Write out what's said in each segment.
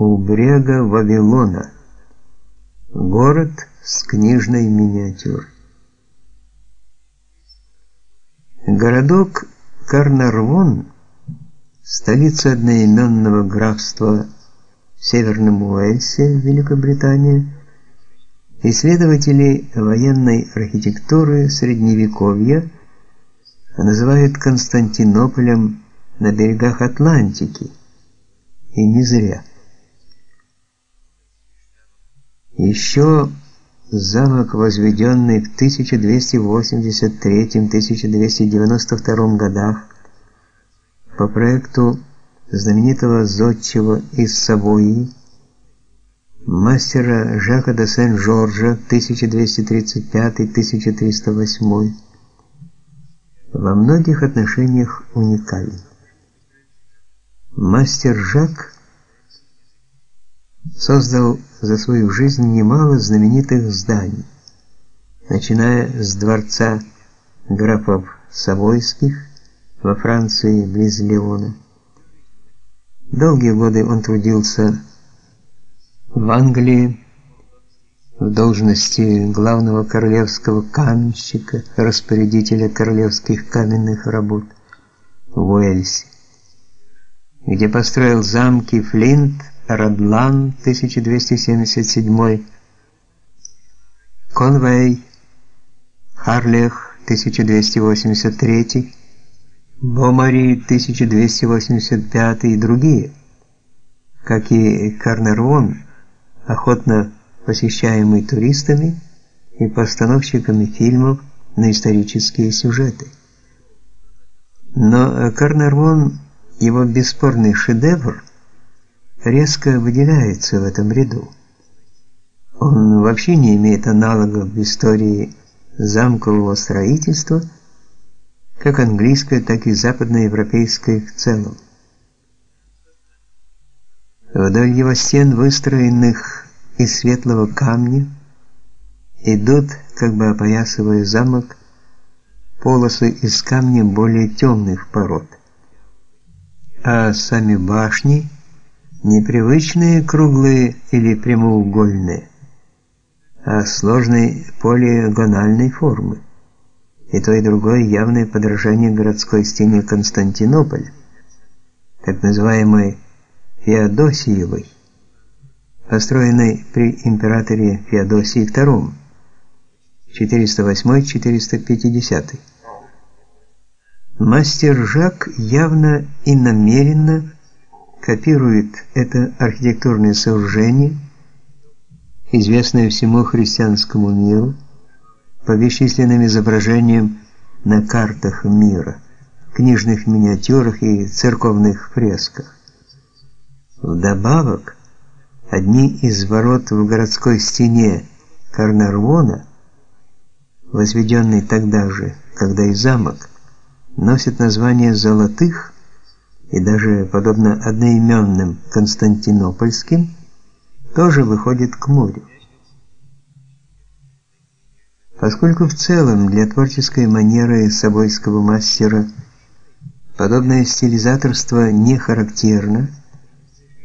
у брега Вавилона. Город с книжной миниатюрой. Городок Карнарвон, столица одноименного графства в Северном Уэльсе, Великобритания, исследователи военной архитектуры Средневековья называют Константинополем на берегах Атлантики. И не зря. Еще замок, возведенный в 1283-1292 годах по проекту знаменитого зодчего из Савойи, мастера Жака де Сен-Жоржа 1235-1308, во многих отношениях уникален. Мастер Жак создал за свою жизнь немало знаменитых зданий, начиная с дворца графов Савойских во Франции близ Леона. Долгие годы он трудился в Англии в должности главного королевского каменщика, распорядителя королевских каменных работ в Уэльсе, где построил замки Флинт, Радлан 1277, Конвей, Харлех 1283, Бомари 1285 и другие, как и Карнарвон, охотно посещаемый туристами и постановщиками фильмов на исторические сюжеты. Но Карнарвон, его бесспорный шедевр – резко выделяется в этом ряду. Он вообще не имеет аналогов в истории замкового строительства, как английское, так и западноевропейское в целом. Вдоль его стен, выстроенных из светлого камня, идут, как бы опоясывая замок, полосы из камня более темных пород. А сами башни – непривычные круглые или прямоугольные, а сложной полигональной формы. И то и другое явное подражание городской стене Константинополя, так называемой Феодосиевой, построенной при императоре Феодосии II 408-450. Мастер Жак явно и намеренно копирует это архитектурное сооружение, известное всему христианскому миру, по бесчисленным изображениям на картах мира, книжных миниатюрах и церковных фресках. Вдобавок, одни из ворот в городской стене Карнарвона, возведенный тогда же, когда и замок, носят название «золотых», и даже подобно одноименным Константинопольским, тоже выходит к морю. Поскольку в целом для творческой манеры собойского мастера подобное стилизаторство не характерно,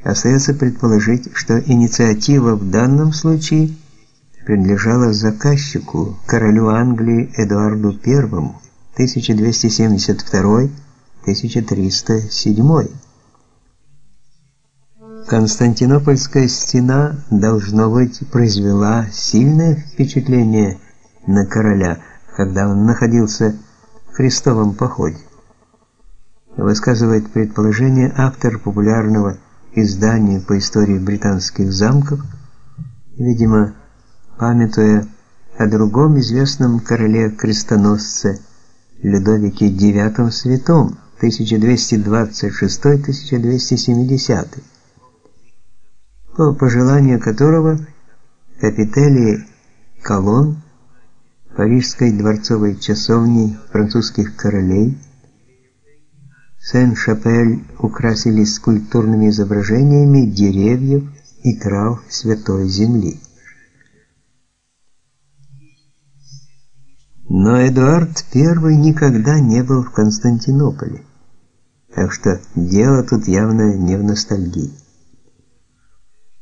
остается предположить, что инициатива в данном случае принадлежала заказчику, королю Англии Эдуарду I, 1272 1307. Константинопольская стена должно быть произвела сильное впечатление на короля, когда он находился в крестовом походе. Высказывает предположение автор популярного издания по истории британских замков, видимо, памятуя о другом известном короле-крестоносце Людовике IX Святом, 1226-1270, по пожеланию которого капители колонн парижской дворцовой часовни французских королей Сен-Шапель украсили скульптурными изображениями деревьев и трав Святой Земли. Но Эдуард I никогда не был в Константинополе. Так что дело тут явно не в ностальгии.